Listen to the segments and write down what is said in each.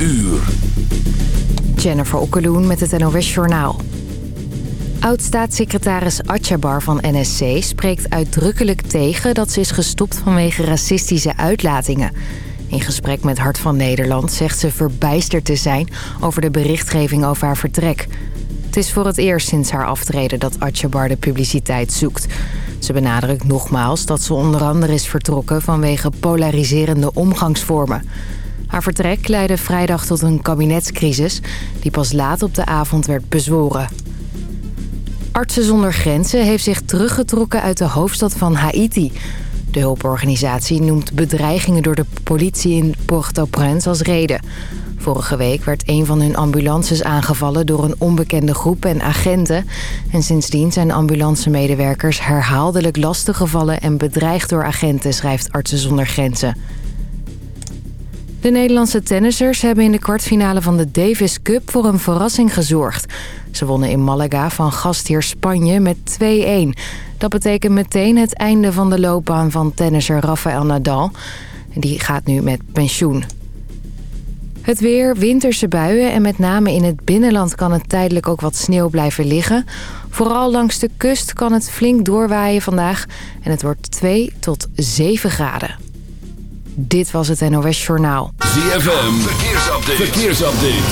uur. Jennifer Okkeloen met het NOS Journaal. Oud-staatssecretaris Atjabar van NSC spreekt uitdrukkelijk tegen... dat ze is gestopt vanwege racistische uitlatingen. In gesprek met Hart van Nederland zegt ze verbijsterd te zijn... over de berichtgeving over haar vertrek. Het is voor het eerst sinds haar aftreden dat Atjabar de publiciteit zoekt. Ze benadrukt nogmaals dat ze onder andere is vertrokken... vanwege polariserende omgangsvormen... Haar vertrek leidde vrijdag tot een kabinetscrisis... die pas laat op de avond werd bezworen. Artsen zonder Grenzen heeft zich teruggetrokken uit de hoofdstad van Haiti. De hulporganisatie noemt bedreigingen door de politie in Port-au-Prince als reden. Vorige week werd een van hun ambulances aangevallen door een onbekende groep en agenten. En sindsdien zijn ambulancemedewerkers herhaaldelijk lastiggevallen en bedreigd door agenten, schrijft Artsen zonder Grenzen. De Nederlandse tennissers hebben in de kwartfinale van de Davis Cup voor een verrassing gezorgd. Ze wonnen in Malaga van gastheer Spanje met 2-1. Dat betekent meteen het einde van de loopbaan van tennisser Rafael Nadal. Die gaat nu met pensioen. Het weer, winterse buien en met name in het binnenland kan het tijdelijk ook wat sneeuw blijven liggen. Vooral langs de kust kan het flink doorwaaien vandaag en het wordt 2 tot 7 graden. Dit was het NOS Journaal. ZFM, verkeersupdate. verkeersupdate.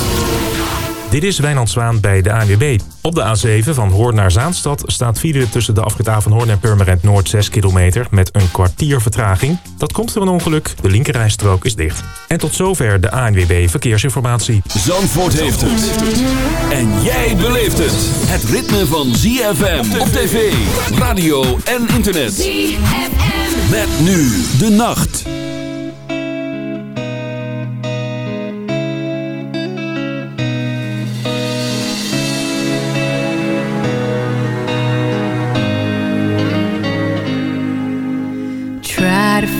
Dit is Wijnand Zwaan bij de ANWB. Op de A7 van Hoorn naar Zaanstad staat file tussen de afrit van Hoorn en Purmerend Noord 6 kilometer met een kwartier vertraging. Dat komt door een ongeluk. De linkerrijstrook is dicht. En tot zover de ANWB Verkeersinformatie. Zandvoort heeft het. En jij beleeft het. Het ritme van ZFM op tv, radio en internet. ZFM. Met nu de nacht.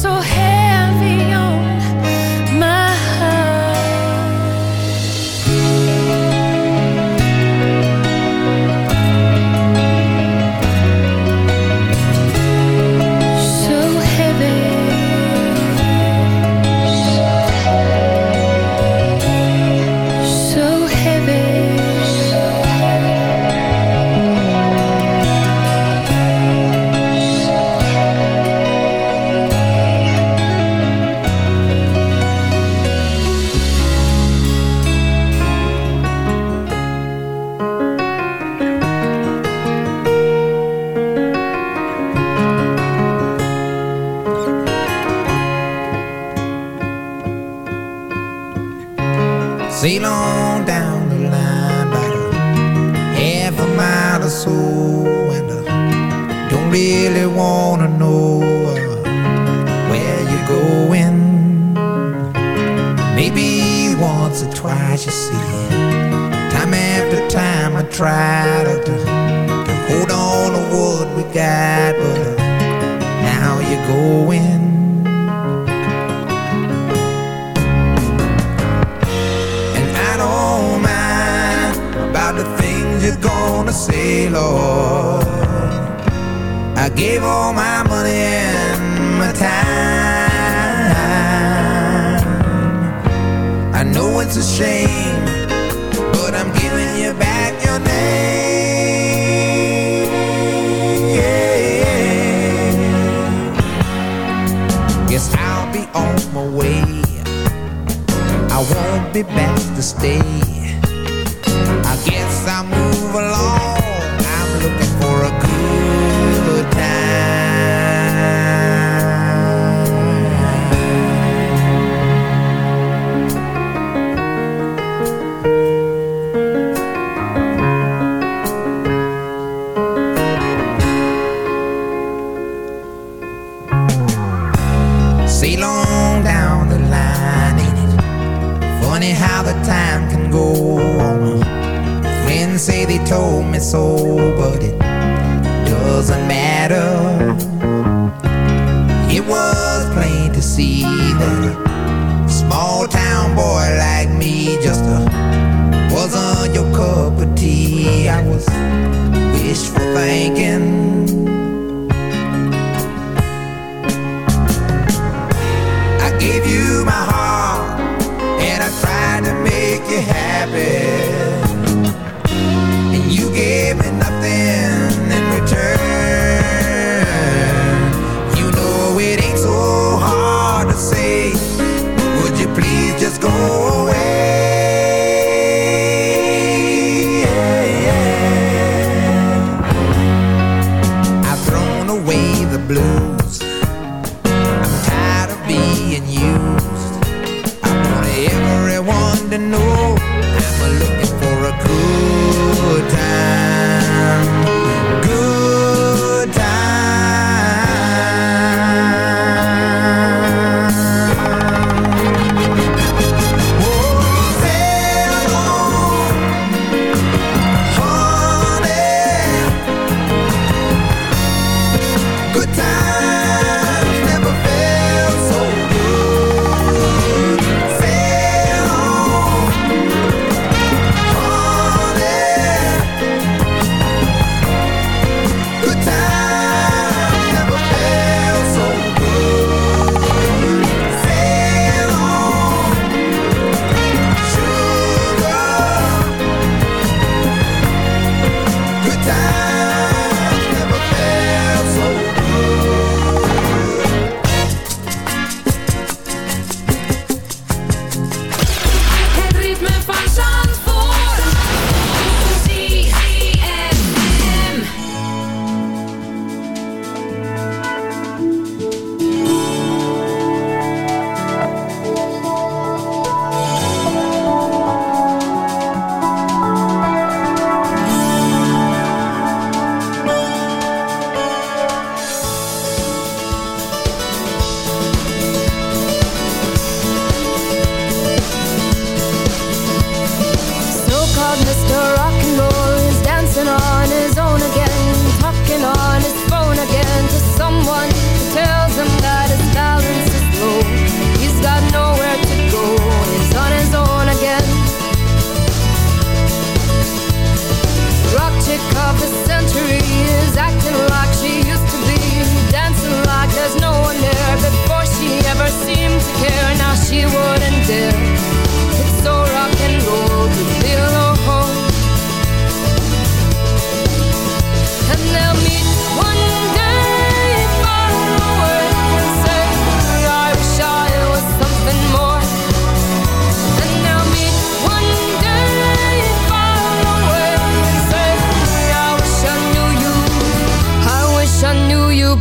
so heavy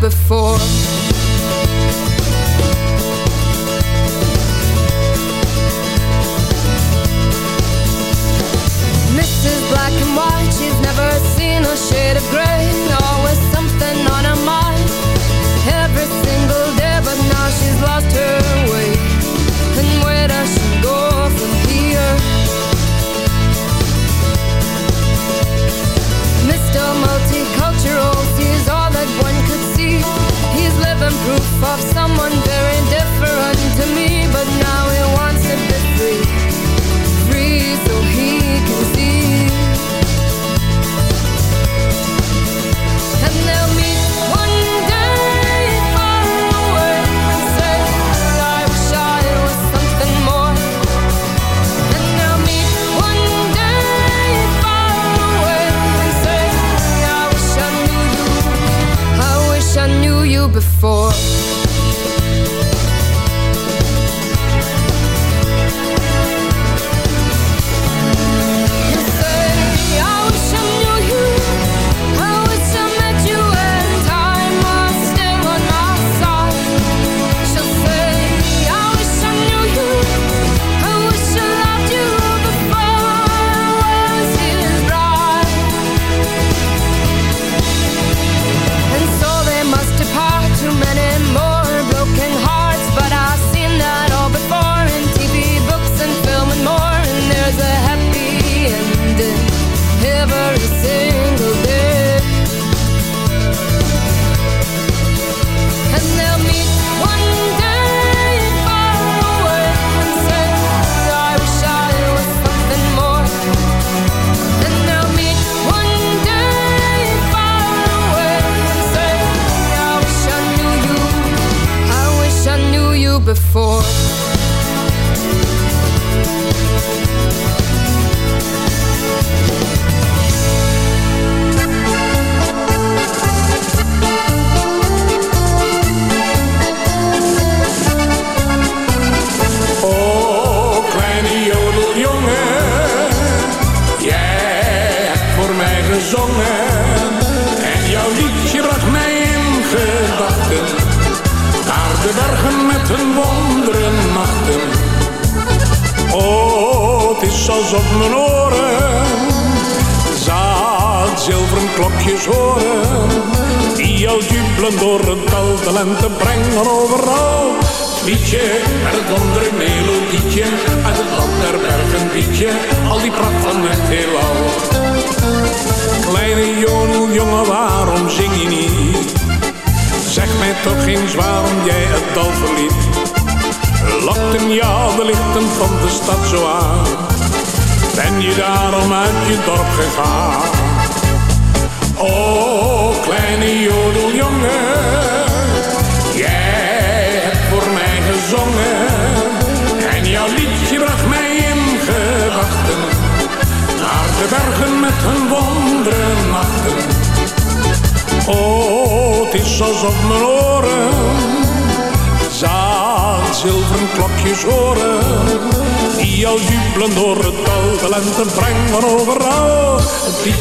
before.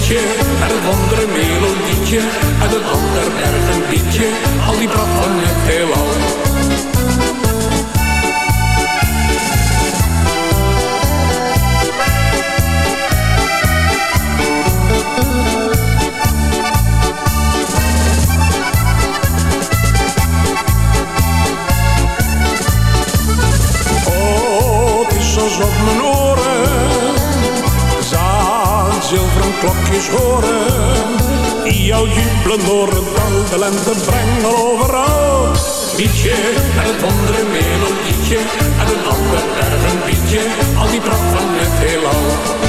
liedje en een andere melodietje en een ander berg een liedje. Al die brand van het klokjes horen. Die jou jubelen door het de lente brengen overal. mietje en het andere melodietje, en een ander erg een bietje, al die pracht van het heelal.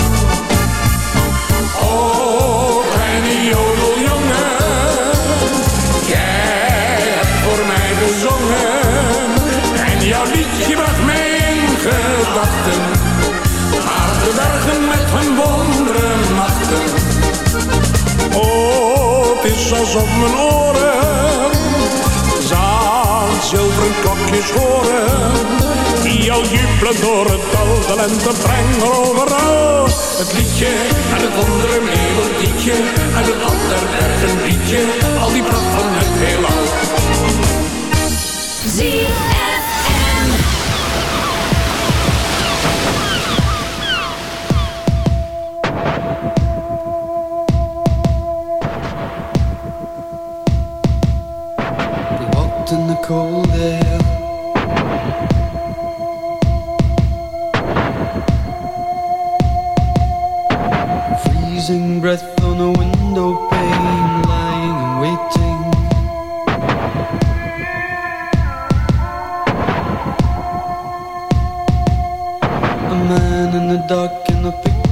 op mijn oren. Zaan zilveren klokjes horen. Die al jubelen door het dal. De lente brengt overal. Het liedje en het andere. En het ander werd liedje. Al die pracht van het heelal. Zie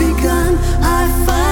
begun. I find.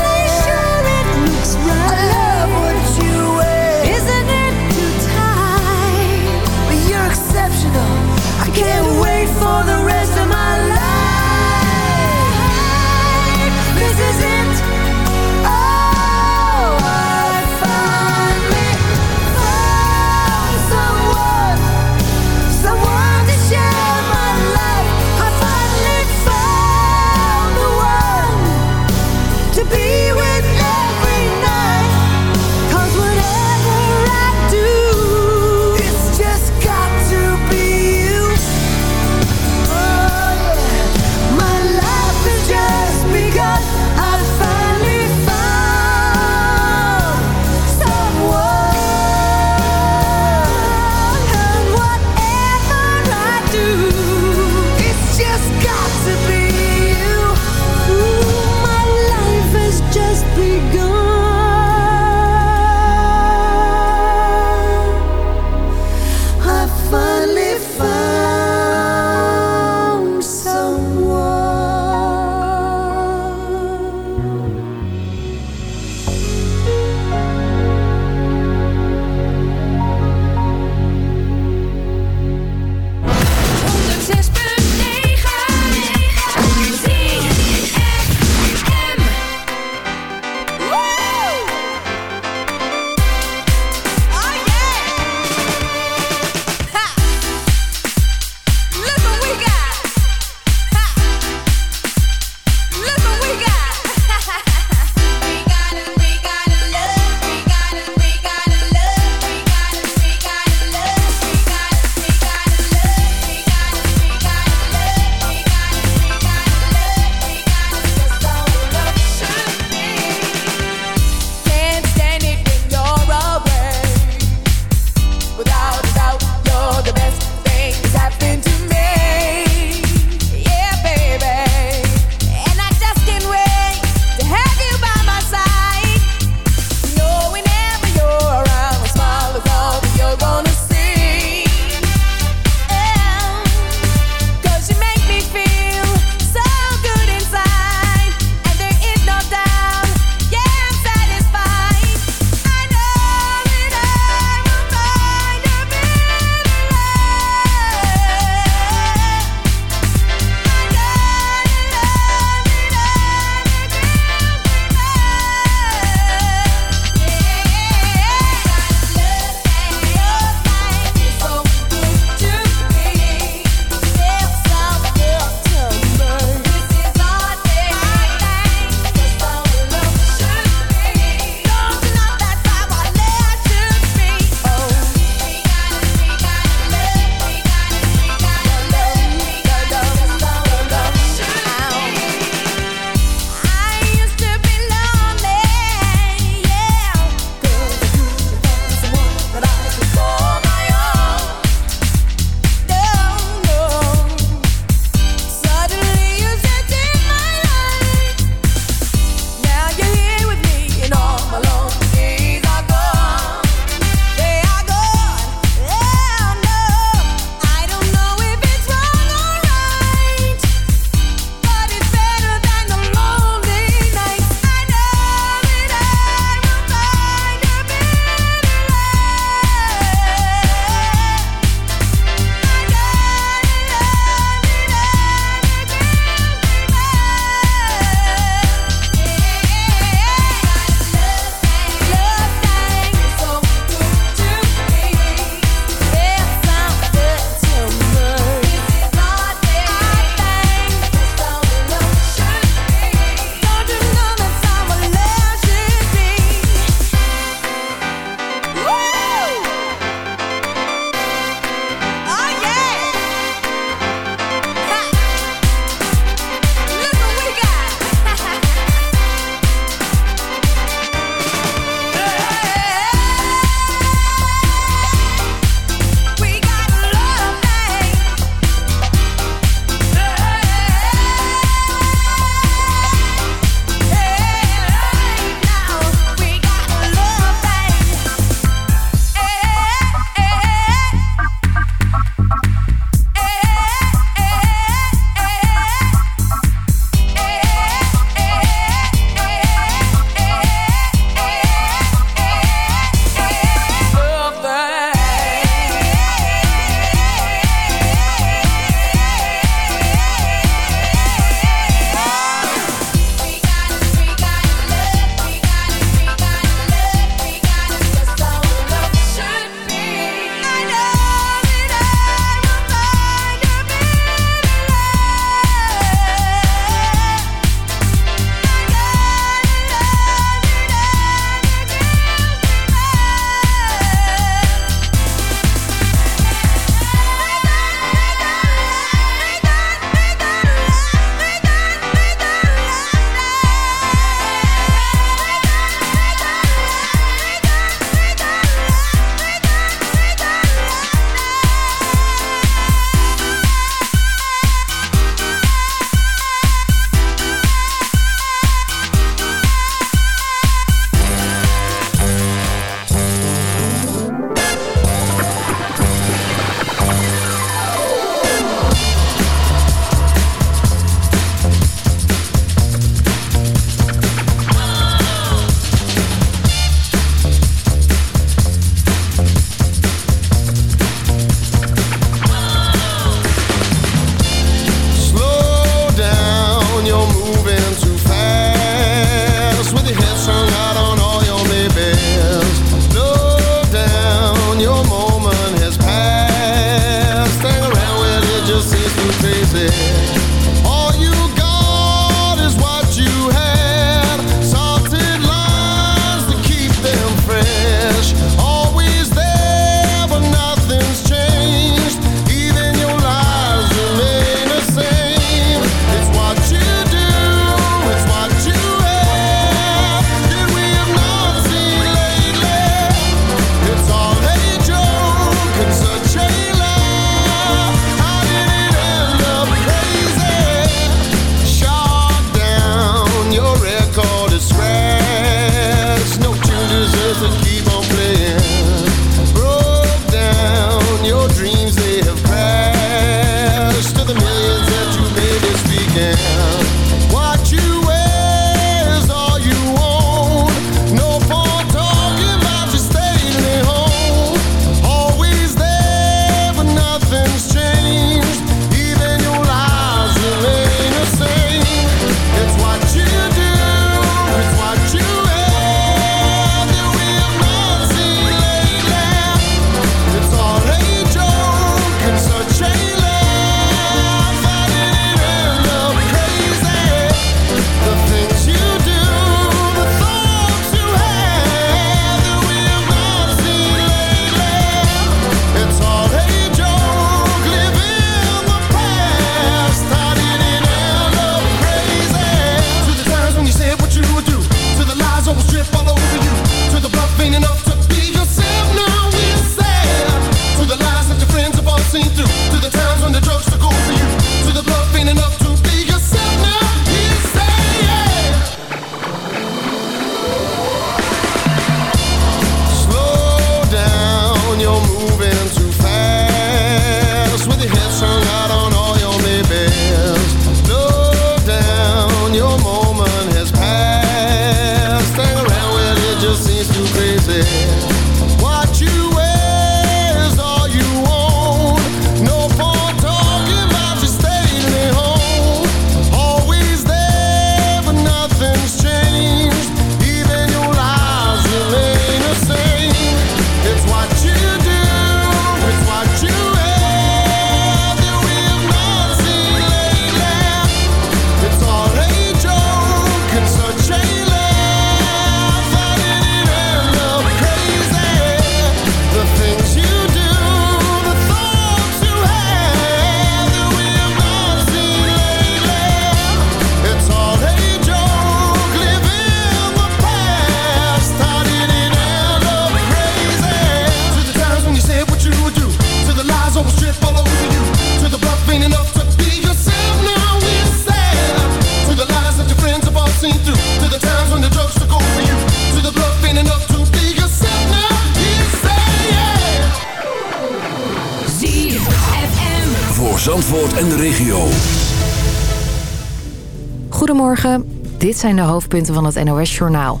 zijn de hoofdpunten van het NOS-journaal.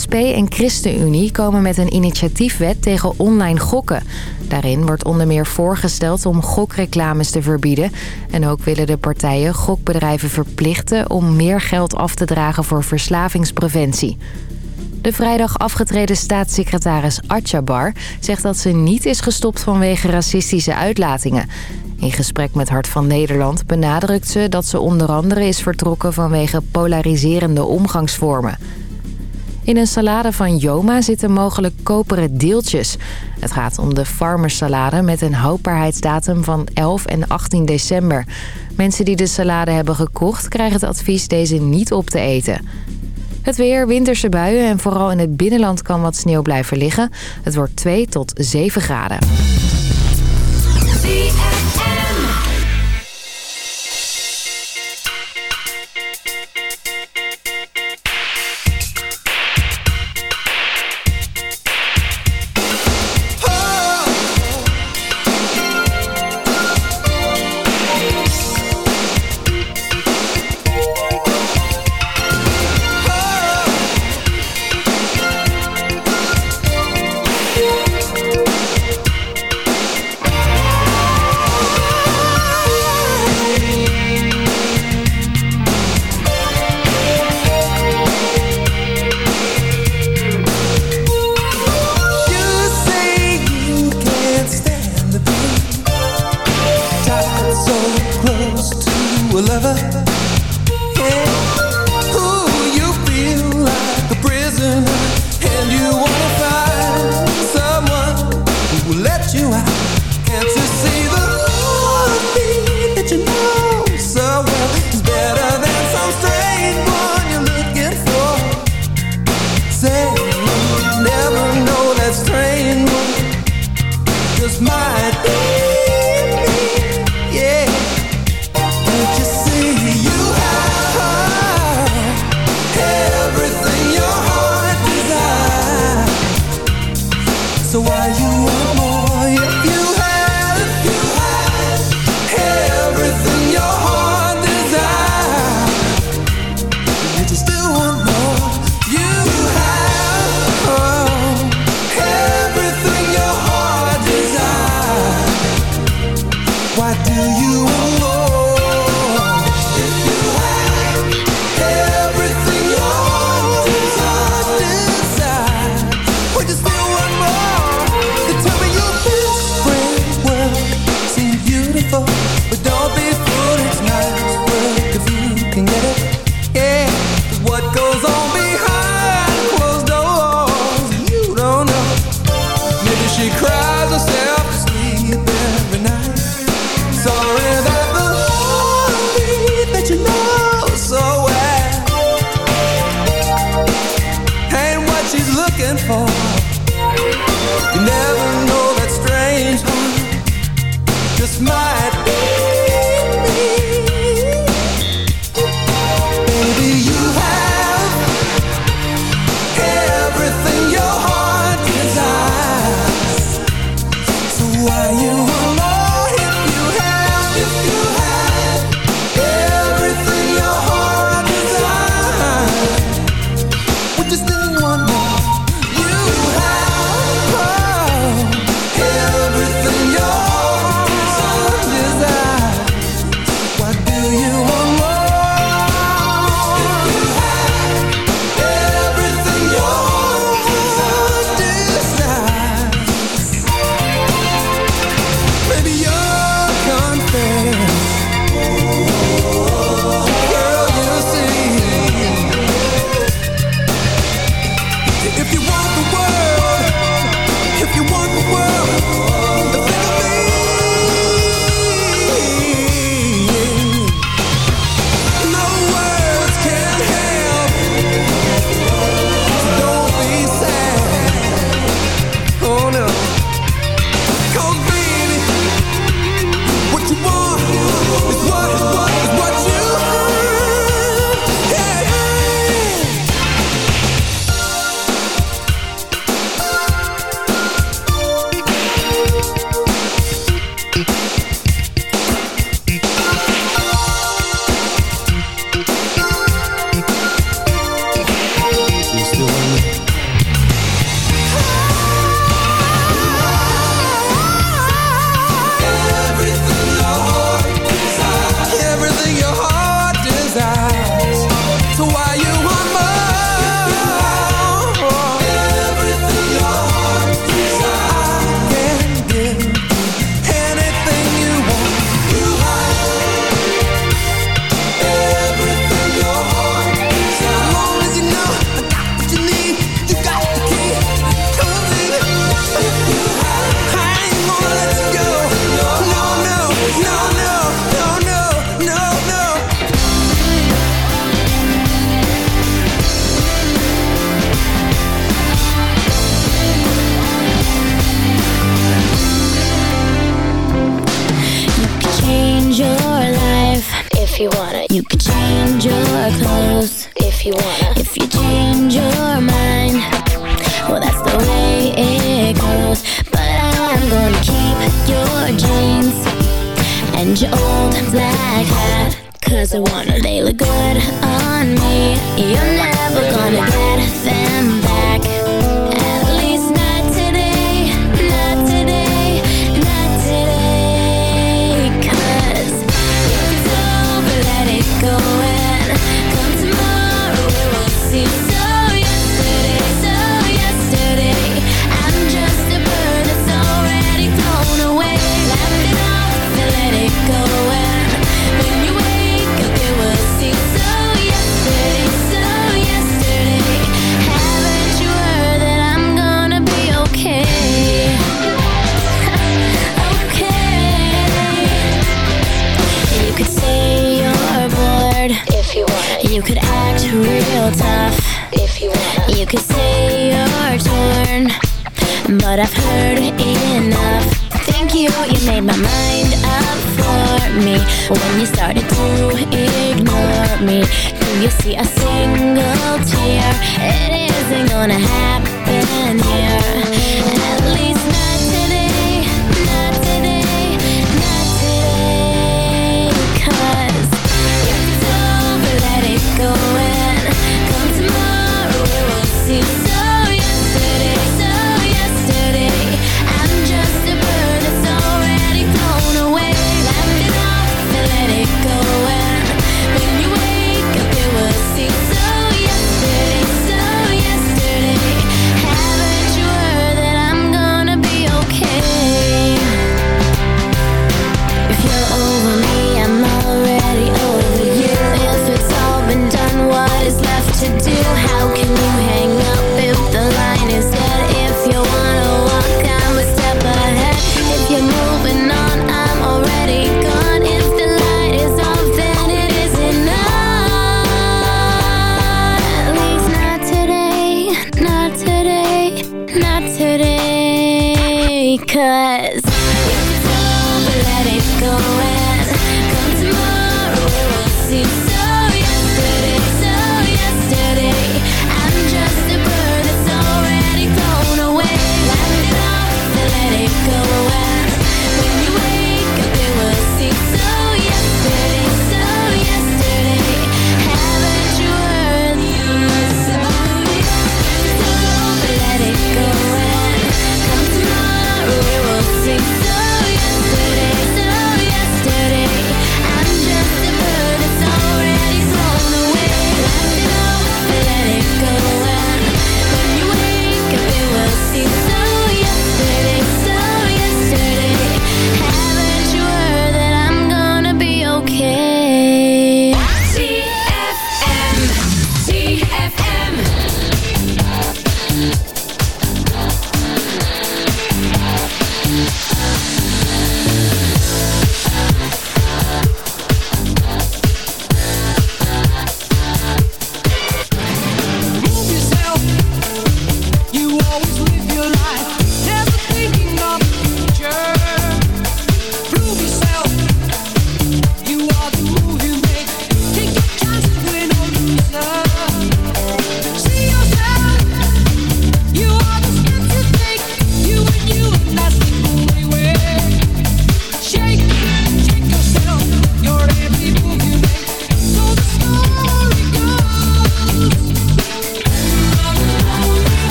SP en ChristenUnie komen met een initiatiefwet tegen online gokken. Daarin wordt onder meer voorgesteld om gokreclames te verbieden. En ook willen de partijen gokbedrijven verplichten om meer geld af te dragen voor verslavingspreventie. De vrijdag afgetreden staatssecretaris Atjabar zegt dat ze niet is gestopt vanwege racistische uitlatingen. In gesprek met Hart van Nederland benadrukt ze dat ze onder andere is vertrokken vanwege polariserende omgangsvormen. In een salade van Joma zitten mogelijk koperen deeltjes. Het gaat om de farmersalade met een houdbaarheidsdatum van 11 en 18 december. Mensen die de salade hebben gekocht krijgen het advies deze niet op te eten. Het weer, winterse buien en vooral in het binnenland kan wat sneeuw blijven liggen. Het wordt 2 tot 7 graden.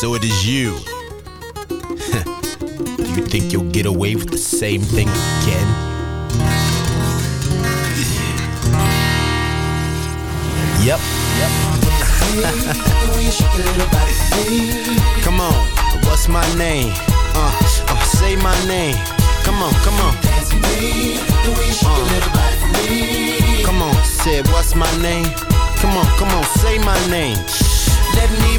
So it is you. Do you think you'll get away with the same thing again? Yep. come on, what's my name? Uh, uh, say my name. Come on, come on. Uh, come on, say what's my name? Come on, come on, say my name. Let me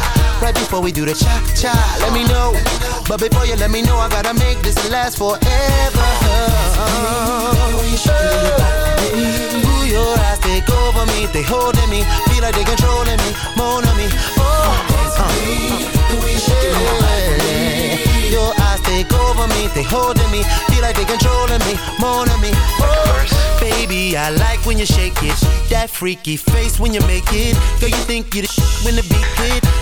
Right before we do the cha cha, let me know. But before you let me know, I gotta make this last forever. Ooh, your eyes take over me, they holding me, feel like they controlling me, more on me. Oh, yeah. Your eyes take over me, they holding me, feel like they controlling me, more on me. Oh, baby, I like when you shake it, that freaky face when you make it. Girl, you think you the when the beat hit.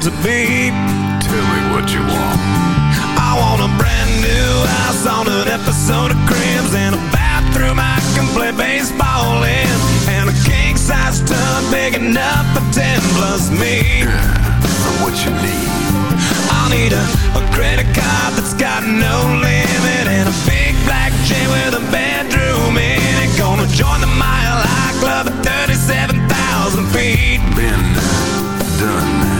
Want to be. Tell me what you want. I want a brand new house On an episode of Cribs And a bathroom I can play baseball in. And a king-size tub Big enough for ten plus me. What you need. I'll need a, a credit card that's got no limit And a big black chain with a bedroom in it. Gonna join the Mile High Club at 37,000 feet. Been done I